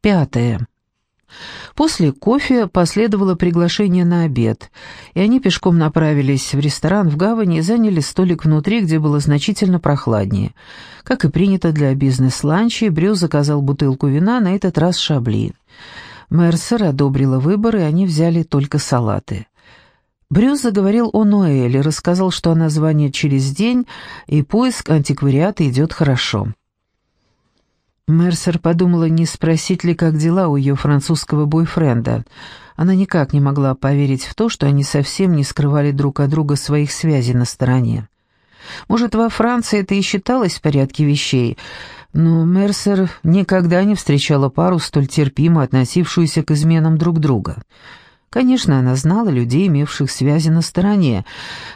Пятое. После кофе последовало приглашение на обед, и они пешком направились в ресторан в гавани и заняли столик внутри, где было значительно прохладнее. Как и принято для бизнес-ланча, Брю заказал бутылку вина, на этот раз шабли. Мерсер одобрила выбор, и они взяли только салаты. Брюс заговорил о Ноэле, рассказал, что она звонит через день, и поиск антиквариата идет хорошо. Мерсер подумала, не спросить ли, как дела у ее французского бойфренда. Она никак не могла поверить в то, что они совсем не скрывали друг от друга своих связей на стороне. Может, во Франции это и считалось в порядке вещей, но Мерсер никогда не встречала пару, столь терпимо относившуюся к изменам друг друга. Конечно, она знала людей, имевших связи на стороне,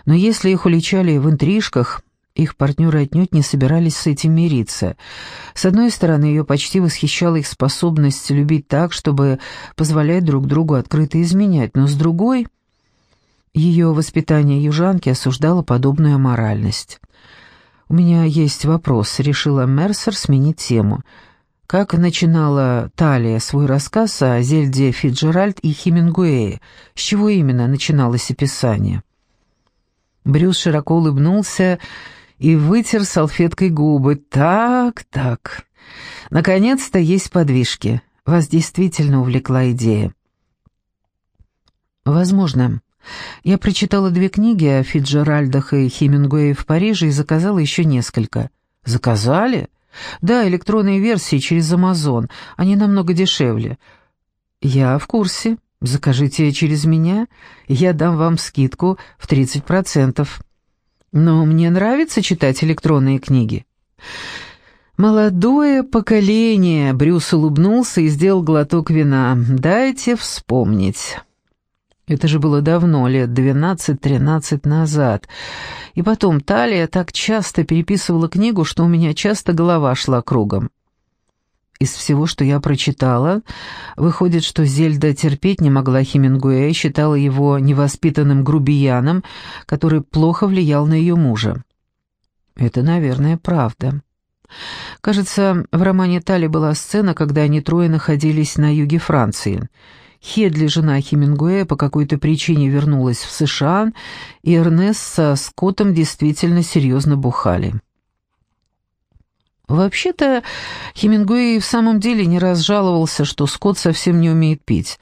но если их уличали в интрижках, их партнеры отнюдь не собирались с этим мириться. С одной стороны, ее почти восхищала их способность любить так, чтобы позволять друг другу открыто изменять, но с другой, ее воспитание южанки осуждало подобную аморальность. «У меня есть вопрос», — решила Мерсер сменить тему. Как начинала Талия свой рассказ о Зельде Фиджеральд и Хемингуэе? С чего именно начиналось описание? Брюс широко улыбнулся и вытер салфеткой губы. «Так, так. Наконец-то есть подвижки. Вас действительно увлекла идея». «Возможно. Я прочитала две книги о Фиджеральдах и Хемингуэе в Париже и заказала еще несколько». «Заказали?» «Да, электронные версии через Амазон. Они намного дешевле». «Я в курсе. Закажите через меня. Я дам вам скидку в 30%. Но мне нравится читать электронные книги. «Молодое поколение», — Брюс улыбнулся и сделал глоток вина. «Дайте вспомнить». Это же было давно, лет двенадцать-тринадцать назад. И потом Талия так часто переписывала книгу, что у меня часто голова шла кругом. Из всего, что я прочитала, выходит, что Зельда терпеть не могла Хемингуэя и считала его невоспитанным грубияном, который плохо влиял на ее мужа. Это, наверное, правда. Кажется, в романе Тали была сцена, когда они трое находились на юге Франции. Хедли, жена Хемингуэя, по какой-то причине вернулась в США, и Эрнест со Скоттом действительно серьезно бухали. Вообще-то, Хемингуэй в самом деле не раз жаловался, что Скотт совсем не умеет пить.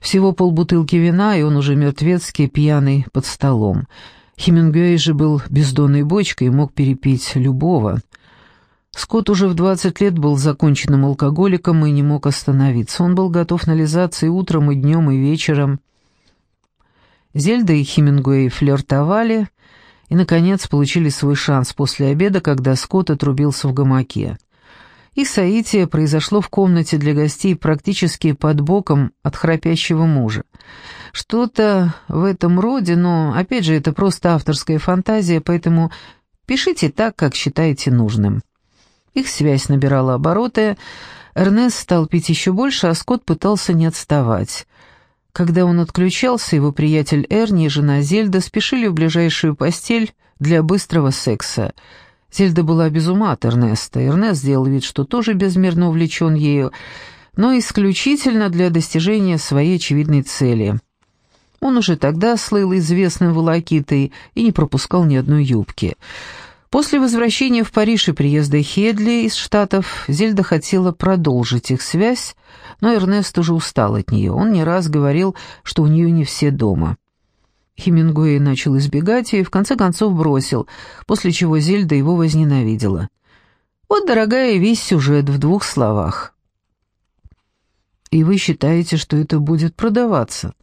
Всего полбутылки вина, и он уже мертвецкий, пьяный, под столом. Хемингуэй же был бездонной бочкой и мог перепить любого. Скотт уже в 20 лет был законченным алкоголиком и не мог остановиться. Он был готов нализаться и утром, и днем, и вечером. Зельда и Хемингуэй флиртовали — и, наконец, получили свой шанс после обеда, когда Скотт отрубился в гамаке. Их соитие произошло в комнате для гостей практически под боком от храпящего мужа. Что-то в этом роде, но, опять же, это просто авторская фантазия, поэтому пишите так, как считаете нужным. Их связь набирала обороты, Эрнест стал пить еще больше, а Скотт пытался не отставать. Когда он отключался, его приятель Эрни и жена Зельда спешили в ближайшую постель для быстрого секса. Зельда была без ума от Эрнеста. Эрнест сделал вид, что тоже безмерно увлечен ею, но исключительно для достижения своей очевидной цели. Он уже тогда слыл известным волокитой и не пропускал ни одной юбки. После возвращения в Париж и приезда Хедли из Штатов Зельда хотела продолжить их связь, но Эрнест уже устал от нее. Он не раз говорил, что у нее не все дома. Хемингуэй начал избегать ее и в конце концов бросил, после чего Зельда его возненавидела. Вот, дорогая, весь сюжет в двух словах. «И вы считаете, что это будет продаваться?»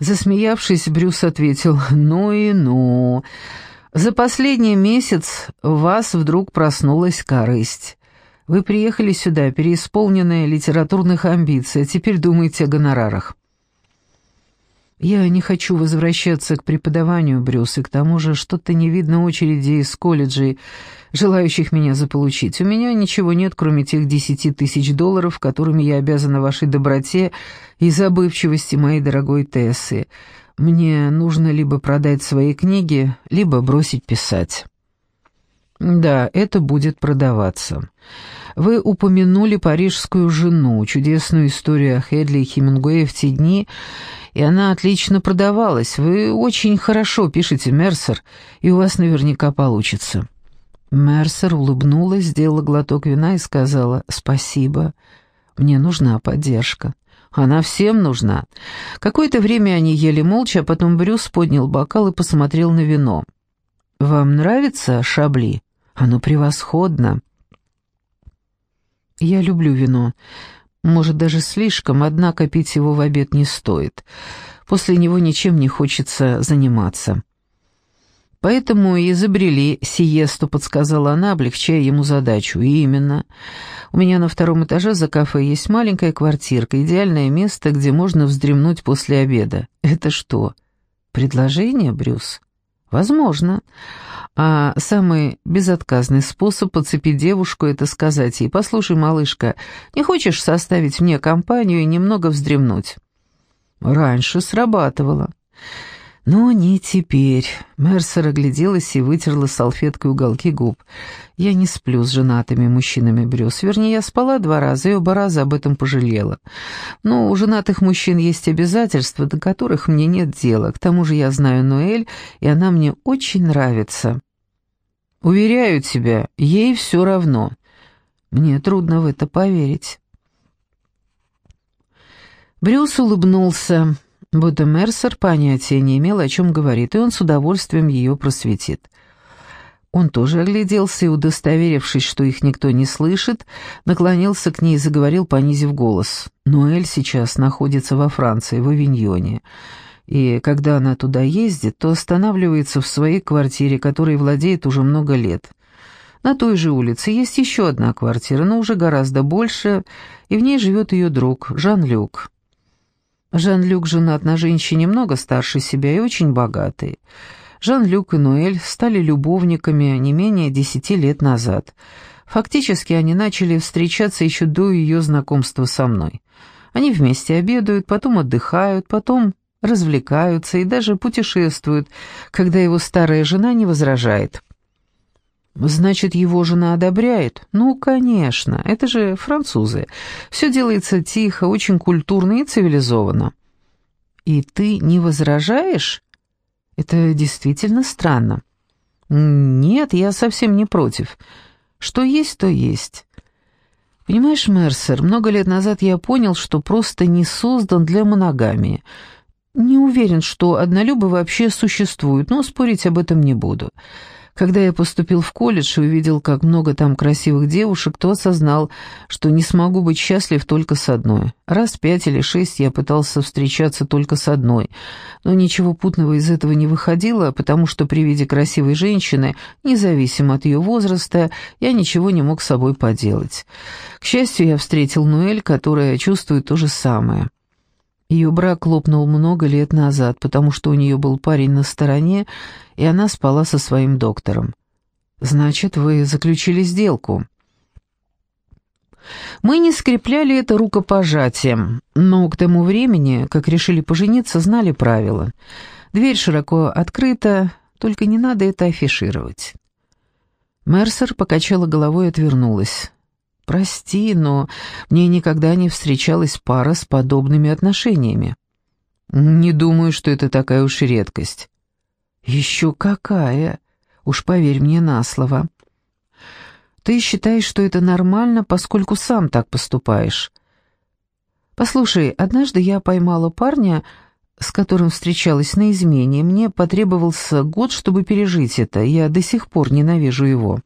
Засмеявшись, Брюс ответил, «Ну и ну. За последний месяц у вас вдруг проснулась корысть. Вы приехали сюда, переисполненные литературных амбиций, а теперь думаете о гонорарах. Я не хочу возвращаться к преподаванию, Брюс, и к тому же что-то не видно очереди из колледжей, желающих меня заполучить. У меня ничего нет, кроме тех десяти тысяч долларов, которыми я обязана вашей доброте и забывчивости моей дорогой Тессы. Мне нужно либо продать свои книги, либо бросить писать». Да, это будет продаваться. Вы упомянули парижскую жену, чудесную историю о Хедли и Хемингуэе в те дни, и она отлично продавалась. Вы очень хорошо пишете, Мерсер, и у вас наверняка получится». Мерсер улыбнулась, сделала глоток вина и сказала «Спасибо, мне нужна поддержка». Она всем нужна. Какое-то время они ели молча, а потом Брюс поднял бокал и посмотрел на вино. «Вам нравится шабли? Оно превосходно». «Я люблю вино. Может, даже слишком, однако пить его в обед не стоит. После него ничем не хочется заниматься». «Поэтому и изобрели сиесту», — подсказала она, облегчая ему задачу. «И именно. У меня на втором этаже за кафе есть маленькая квартирка, идеальное место, где можно вздремнуть после обеда. Это что, предложение, Брюс?» «Возможно. А самый безотказный способ подцепить девушку — это сказать ей, «Послушай, малышка, не хочешь составить мне компанию и немного вздремнуть?» «Раньше срабатывало». Но не теперь. Мерсер огляделась и вытерла салфеткой уголки губ. Я не сплю с женатыми мужчинами, Брюс. Вернее, я спала два раза и оба раза об этом пожалела. Но у женатых мужчин есть обязательства, до которых мне нет дела. К тому же я знаю Ноэль, и она мне очень нравится. Уверяю тебя, ей все равно. Мне трудно в это поверить. Брюс улыбнулся будто Мерсер понятия не имел, о чем говорит, и он с удовольствием ее просветит. Он тоже огляделся и, удостоверившись, что их никто не слышит, наклонился к ней и заговорил, понизив голос. «Ноэль сейчас находится во Франции, в Авиньоне, и когда она туда ездит, то останавливается в своей квартире, которой владеет уже много лет. На той же улице есть еще одна квартира, но уже гораздо больше, и в ней живет ее друг, Жан-Люк. Жан-Люк женат на женщине много старше себя и очень богатый. Жан-Люк и Ноэль стали любовниками не менее десяти лет назад. Фактически они начали встречаться еще до ее знакомства со мной. Они вместе обедают, потом отдыхают, потом развлекаются и даже путешествуют, когда его старая жена не возражает. Значит, его жена одобряет? Ну, конечно, это же французы. Все делается тихо, очень культурно и цивилизованно. И ты не возражаешь? Это действительно странно. Нет, я совсем не против. Что есть, то есть. Понимаешь, Мерсер, много лет назад я понял, что просто не создан для моногамии. Не уверен, что однолюбы вообще существуют, но спорить об этом не буду. Когда я поступил в колледж и увидел, как много там красивых девушек, то осознал, что не смогу быть счастлив только с одной. Раз пять или шесть я пытался встречаться только с одной, но ничего путного из этого не выходило, потому что при виде красивой женщины, независимо от ее возраста, я ничего не мог с собой поделать. К счастью, я встретил Нуэль, которая чувствует то же самое. Ее брак лопнул много лет назад, потому что у нее был парень на стороне, и она спала со своим доктором. «Значит, вы заключили сделку?» Мы не скрепляли это рукопожатием, но к тому времени, как решили пожениться, знали правила. Дверь широко открыта, только не надо это афишировать. Мерсер покачала головой и отвернулась. «Прости, но мне никогда не встречалась пара с подобными отношениями». «Не думаю, что это такая уж редкость». «Еще какая! Уж поверь мне на слово». «Ты считаешь, что это нормально, поскольку сам так поступаешь?» «Послушай, однажды я поймала парня, с которым встречалась на измене. Мне потребовался год, чтобы пережить это. Я до сих пор ненавижу его».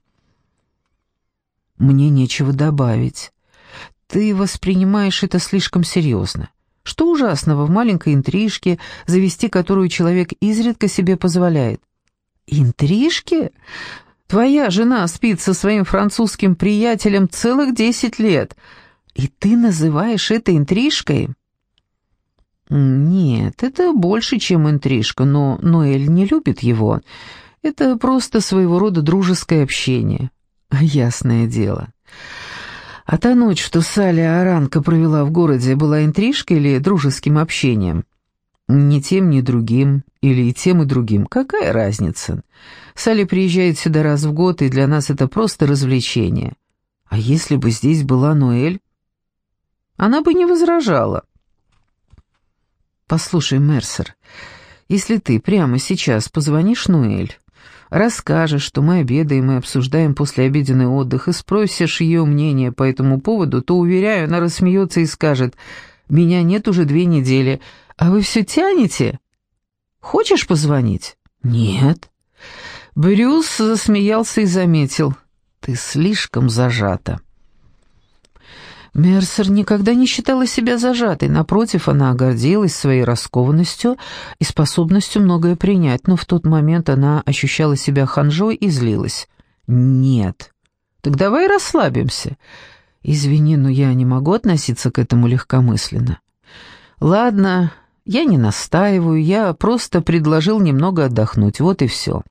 Мне нечего добавить. Ты воспринимаешь это слишком серьезно. Что ужасного в маленькой интрижке, завести которую человек изредка себе позволяет? Интрижки? Твоя жена спит со своим французским приятелем целых десять лет, и ты называешь это интрижкой? Нет, это больше, чем интрижка, но Ноэль не любит его. Это просто своего рода дружеское общение. Ясное дело. А та ночь, что Саля Аранка провела в городе, была интрижкой или дружеским общением? Ни тем, ни другим, или и тем, и другим. Какая разница? Салли приезжает сюда раз в год, и для нас это просто развлечение. А если бы здесь была Ноэль? Она бы не возражала. Послушай, Мерсер, если ты прямо сейчас позвонишь Ноэль, расскажешь, что мы обедаем и обсуждаем послеобеденный отдых, и спросишь ее мнение по этому поводу, то, уверяю, она рассмеется и скажет, «Меня нет уже две недели, а вы все тянете? Хочешь позвонить?» «Нет». Брюс засмеялся и заметил, «Ты слишком зажата». Мерсер никогда не считала себя зажатой, напротив, она гордилась своей раскованностью и способностью многое принять, но в тот момент она ощущала себя ханжой и злилась. «Нет». «Так давай расслабимся». «Извини, но я не могу относиться к этому легкомысленно». «Ладно, я не настаиваю, я просто предложил немного отдохнуть, вот и все».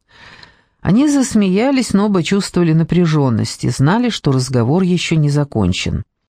Они засмеялись, но оба чувствовали напряженность и знали, что разговор еще не закончен.